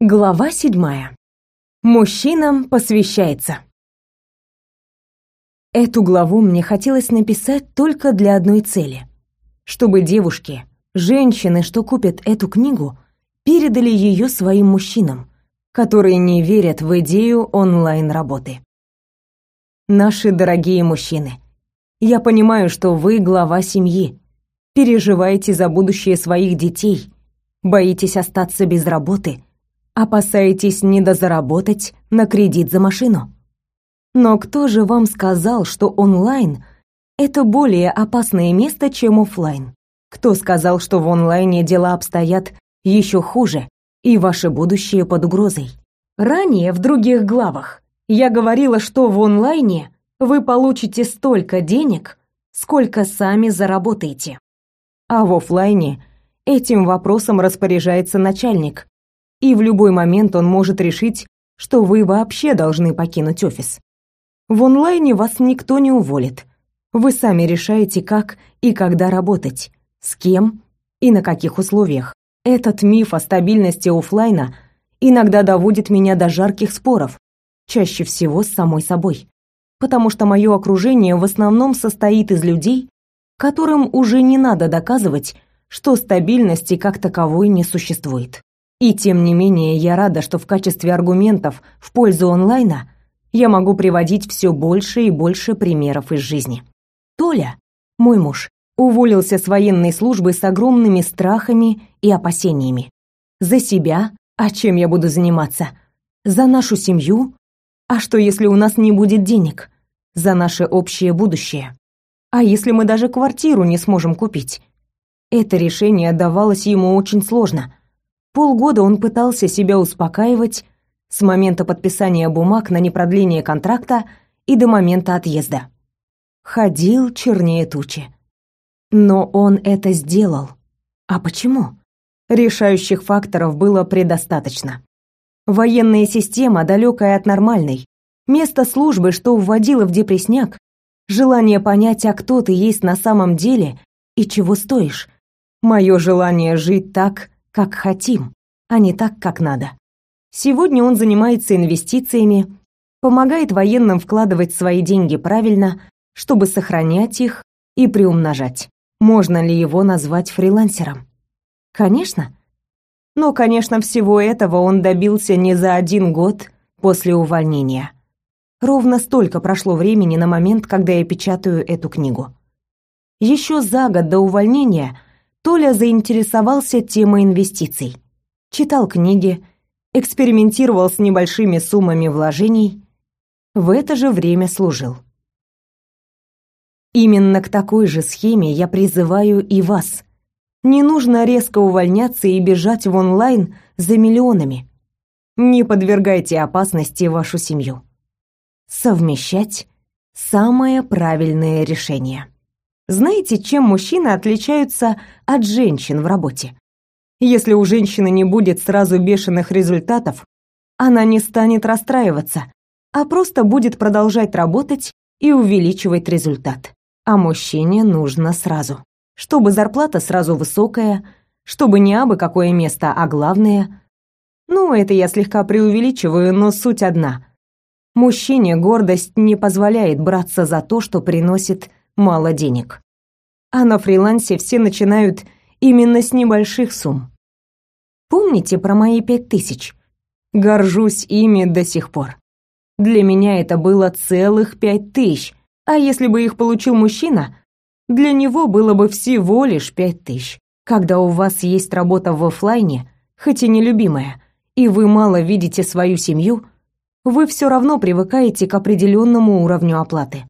Глава седьмая. Мужчинам посвящается. Эту главу мне хотелось написать только для одной цели. Чтобы девушки, женщины, что купят эту книгу, передали ее своим мужчинам, которые не верят в идею онлайн-работы. Наши дорогие мужчины, я понимаю, что вы глава семьи, переживаете за будущее своих детей, боитесь остаться без работы – Опасаетесь недозаработать на кредит за машину. Но кто же вам сказал, что онлайн — это более опасное место, чем офлайн? Кто сказал, что в онлайне дела обстоят еще хуже, и ваше будущее под угрозой? Ранее в других главах я говорила, что в онлайне вы получите столько денег, сколько сами заработаете. А в офлайне этим вопросом распоряжается начальник, и в любой момент он может решить, что вы вообще должны покинуть офис. В онлайне вас никто не уволит. Вы сами решаете, как и когда работать, с кем и на каких условиях. Этот миф о стабильности офлайна иногда доводит меня до жарких споров, чаще всего с самой собой. Потому что мое окружение в основном состоит из людей, которым уже не надо доказывать, что стабильности как таковой не существует. И тем не менее, я рада, что в качестве аргументов в пользу онлайна я могу приводить все больше и больше примеров из жизни. Толя, мой муж, уволился с военной службы с огромными страхами и опасениями. За себя, а чем я буду заниматься? За нашу семью? А что, если у нас не будет денег? За наше общее будущее? А если мы даже квартиру не сможем купить? Это решение давалось ему очень сложно, Полгода он пытался себя успокаивать с момента подписания бумаг на непродление контракта и до момента отъезда. Ходил чернее тучи. Но он это сделал. А почему? Решающих факторов было предостаточно. Военная система, далекая от нормальной, место службы, что вводило в депресняк, желание понять, а кто ты есть на самом деле и чего стоишь, мое желание жить так, как хотим, а не так, как надо. Сегодня он занимается инвестициями, помогает военным вкладывать свои деньги правильно, чтобы сохранять их и приумножать. Можно ли его назвать фрилансером? Конечно. Но, конечно, всего этого он добился не за один год после увольнения. Ровно столько прошло времени на момент, когда я печатаю эту книгу. Еще за год до увольнения Толя заинтересовался темой инвестиций. Читал книги, экспериментировал с небольшими суммами вложений, в это же время служил. Именно к такой же схеме я призываю и вас. Не нужно резко увольняться и бежать в онлайн за миллионами. Не подвергайте опасности вашу семью. Совмещать – самое правильное решение. Знаете, чем мужчины отличаются от женщин в работе? Если у женщины не будет сразу бешеных результатов, она не станет расстраиваться, а просто будет продолжать работать и увеличивать результат. А мужчине нужно сразу. Чтобы зарплата сразу высокая, чтобы не абы какое место, а главное. Ну, это я слегка преувеличиваю, но суть одна. Мужчине гордость не позволяет браться за то, что приносит мало денег. А на фрилансе все начинают именно с небольших сумм. Помните про мои пять тысяч? Горжусь ими до сих пор. Для меня это было целых пять тысяч, а если бы их получил мужчина, для него было бы всего лишь пять тысяч. Когда у вас есть работа в офлайне, хоть и нелюбимая, и вы мало видите свою семью, вы все равно привыкаете к определенному уровню оплаты.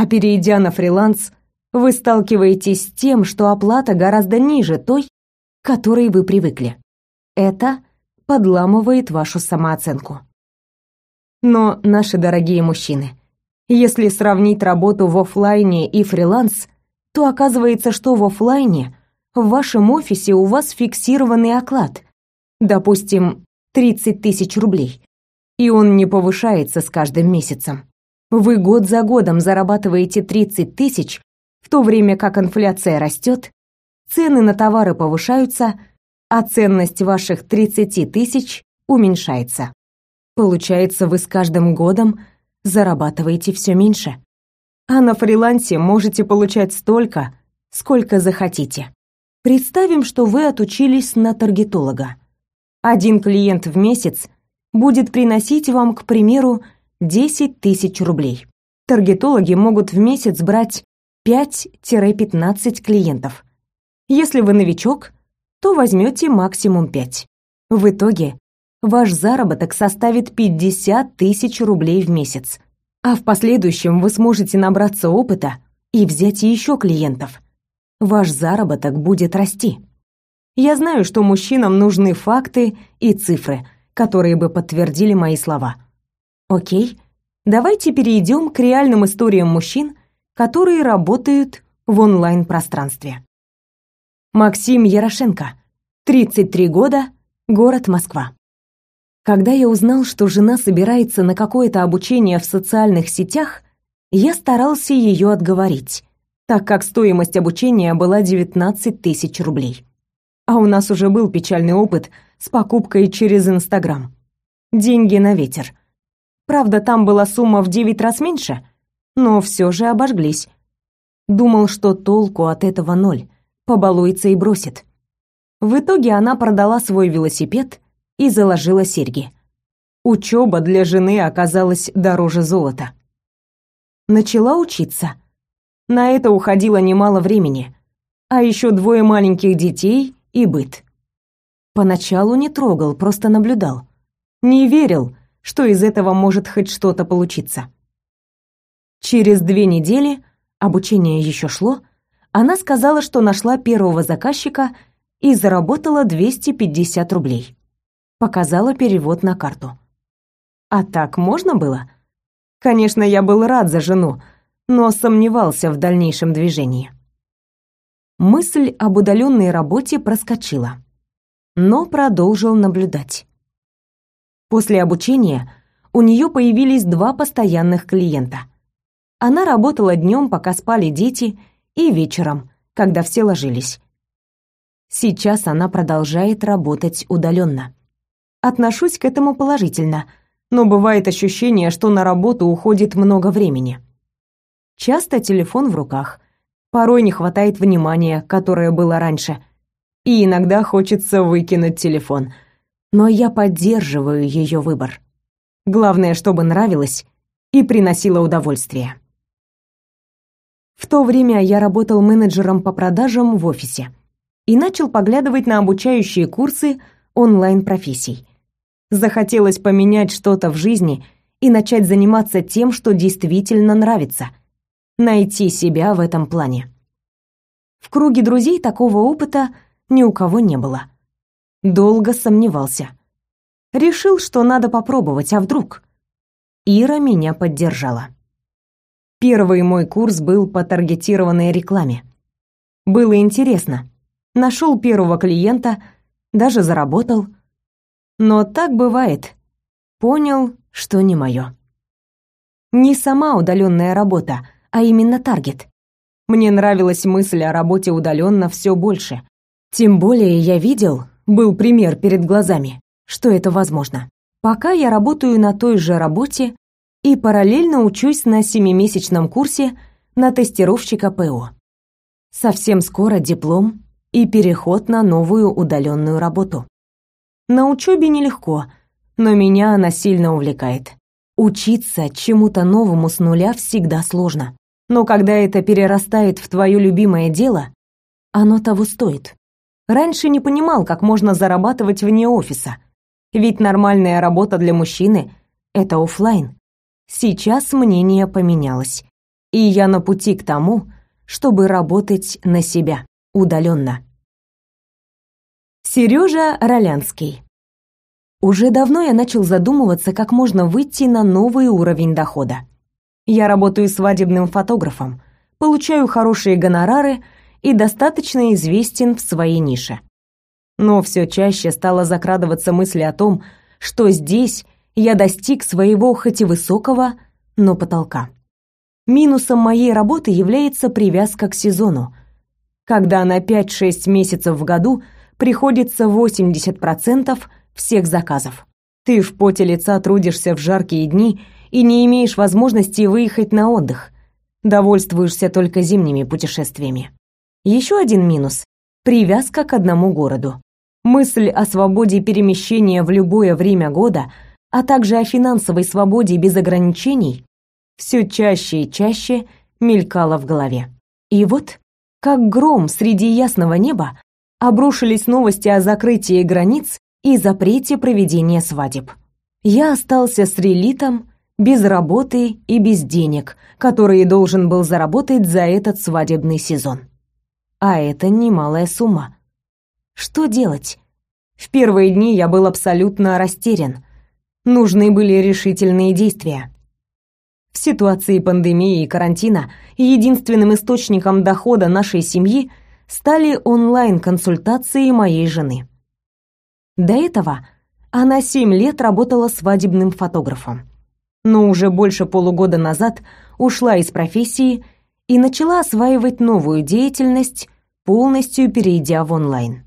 А перейдя на фриланс, вы сталкиваетесь с тем, что оплата гораздо ниже той, к которой вы привыкли. Это подламывает вашу самооценку. Но, наши дорогие мужчины, если сравнить работу в офлайне и фриланс, то оказывается, что в офлайне в вашем офисе у вас фиксированный оклад, допустим, 30 тысяч рублей, и он не повышается с каждым месяцем. Вы год за годом зарабатываете 30 тысяч, в то время как инфляция растет, цены на товары повышаются, а ценность ваших 30 тысяч уменьшается. Получается, вы с каждым годом зарабатываете все меньше. А на фрилансе можете получать столько, сколько захотите. Представим, что вы отучились на таргетолога. Один клиент в месяц будет приносить вам, к примеру, 10 тысяч рублей. Таргетологи могут в месяц брать 5-15 клиентов. Если вы новичок, то возьмете максимум 5. В итоге ваш заработок составит 50 тысяч рублей в месяц. А в последующем вы сможете набраться опыта и взять еще клиентов. Ваш заработок будет расти. Я знаю, что мужчинам нужны факты и цифры, которые бы подтвердили мои слова. Окей, давайте перейдем к реальным историям мужчин, которые работают в онлайн-пространстве. Максим Ярошенко, 33 года, город Москва. Когда я узнал, что жена собирается на какое-то обучение в социальных сетях, я старался ее отговорить, так как стоимость обучения была 19 тысяч рублей. А у нас уже был печальный опыт с покупкой через Инстаграм. Деньги на ветер. Правда, там была сумма в 9 раз меньше, но все же обожглись. Думал, что толку от этого ноль, побалуется и бросит. В итоге она продала свой велосипед и заложила серьги. Учеба для жены оказалась дороже золота. Начала учиться. На это уходило немало времени, а еще двое маленьких детей и быт. Поначалу не трогал, просто наблюдал. Не верил, что из этого может хоть что-то получиться. Через две недели, обучение еще шло, она сказала, что нашла первого заказчика и заработала 250 рублей. Показала перевод на карту. А так можно было? Конечно, я был рад за жену, но сомневался в дальнейшем движении. Мысль об удаленной работе проскочила, но продолжил наблюдать. После обучения у нее появились два постоянных клиента – она работала днем, пока спали дети, и вечером, когда все ложились. Сейчас она продолжает работать удаленно. Отношусь к этому положительно, но бывает ощущение, что на работу уходит много времени. Часто телефон в руках, порой не хватает внимания, которое было раньше, и иногда хочется выкинуть телефон. Но я поддерживаю ее выбор. Главное, чтобы нравилось и приносило удовольствие. В то время я работал менеджером по продажам в офисе и начал поглядывать на обучающие курсы онлайн-профессий. Захотелось поменять что-то в жизни и начать заниматься тем, что действительно нравится. Найти себя в этом плане. В круге друзей такого опыта ни у кого не было. Долго сомневался. Решил, что надо попробовать, а вдруг? Ира меня поддержала. Первый мой курс был по таргетированной рекламе. Было интересно. Нашел первого клиента, даже заработал. Но так бывает. Понял, что не мое. Не сама удаленная работа, а именно таргет. Мне нравилась мысль о работе удаленно все больше. Тем более я видел, был пример перед глазами, что это возможно. Пока я работаю на той же работе, и параллельно учусь на семимесячном курсе на тестировщика ПО. Совсем скоро диплом и переход на новую удаленную работу. На учебе нелегко, но меня она сильно увлекает. Учиться чему-то новому с нуля всегда сложно. Но когда это перерастает в твое любимое дело, оно того стоит. Раньше не понимал, как можно зарабатывать вне офиса. Ведь нормальная работа для мужчины — это офлайн. Сейчас мнение поменялось, и я на пути к тому, чтобы работать на себя удаленно. Сережа Ролянский. Уже давно я начал задумываться, как можно выйти на новый уровень дохода. Я работаю свадебным фотографом, получаю хорошие гонорары и достаточно известен в своей нише. Но все чаще стала закрадываться мысль о том, что здесь я достиг своего хоть и высокого, но потолка. Минусом моей работы является привязка к сезону, когда на 5-6 месяцев в году приходится 80% всех заказов. Ты в поте лица трудишься в жаркие дни и не имеешь возможности выехать на отдых. Довольствуешься только зимними путешествиями. Еще один минус – привязка к одному городу. Мысль о свободе перемещения в любое время года, а также о финансовой свободе без ограничений все чаще и чаще мелькала в голове. И вот, как гром среди ясного неба, обрушились новости о закрытии границ и запрете проведения свадеб. Я остался с релитом, без работы и без денег, которые должен был заработать за этот свадебный сезон. А это немалая сумма. Что делать? В первые дни я был абсолютно растерян. Нужны были решительные действия. В ситуации пандемии и карантина единственным источником дохода нашей семьи стали онлайн-консультации моей жены. До этого она семь лет работала свадебным фотографом. Но уже больше полугода назад ушла из профессии и начала осваивать новую деятельность, полностью перейдя в онлайн.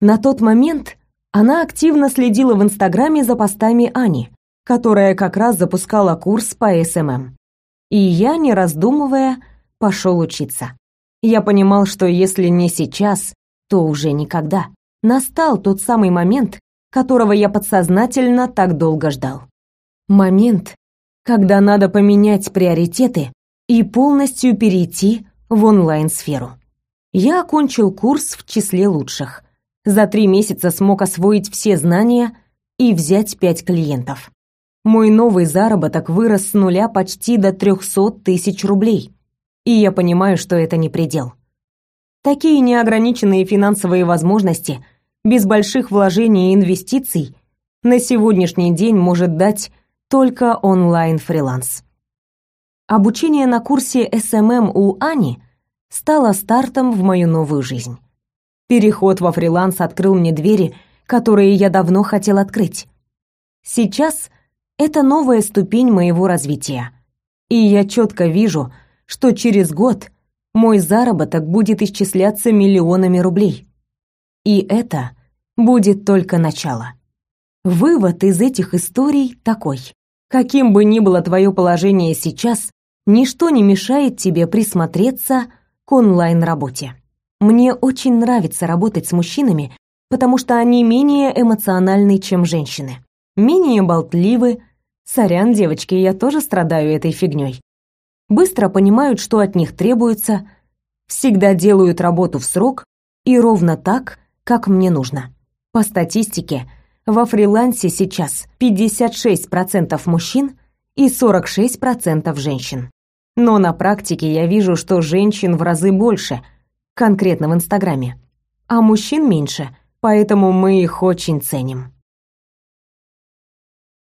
На тот момент она активно следила в Инстаграме за постами Ани, которая как раз запускала курс по СММ. И я, не раздумывая, пошла учиться. Я понимал, что если не сейчас, то уже никогда. Настал тот самый момент, которого я подсознательно так долго ждал. Момент, когда надо поменять приоритеты и полностью перейти в онлайн-сферу. Я окончил курс в числе лучших. За три месяца смог освоить все знания и взять пять клиентов. Мой новый заработок вырос с нуля почти до 300 тысяч рублей. И я понимаю, что это не предел. Такие неограниченные финансовые возможности без больших вложений и инвестиций на сегодняшний день может дать только онлайн-фриланс. Обучение на курсе SMM у Ани стало стартом в мою новую жизнь. Переход во фриланс открыл мне двери, которые я давно хотел открыть. Сейчас это новая ступень моего развития. И я четко вижу, что через год мой заработок будет исчисляться миллионами рублей. И это будет только начало. Вывод из этих историй такой. Каким бы ни было твое положение сейчас, ничто не мешает тебе присмотреться к онлайн-работе. Мне очень нравится работать с мужчинами, потому что они менее эмоциональны, чем женщины. Менее болтливы, Сорян, девочки, я тоже страдаю этой фигней. Быстро понимают, что от них требуется, всегда делают работу в срок и ровно так, как мне нужно. По статистике, во фрилансе сейчас 56% мужчин и 46% женщин. Но на практике я вижу, что женщин в разы больше, конкретно в Инстаграме, а мужчин меньше, поэтому мы их очень ценим.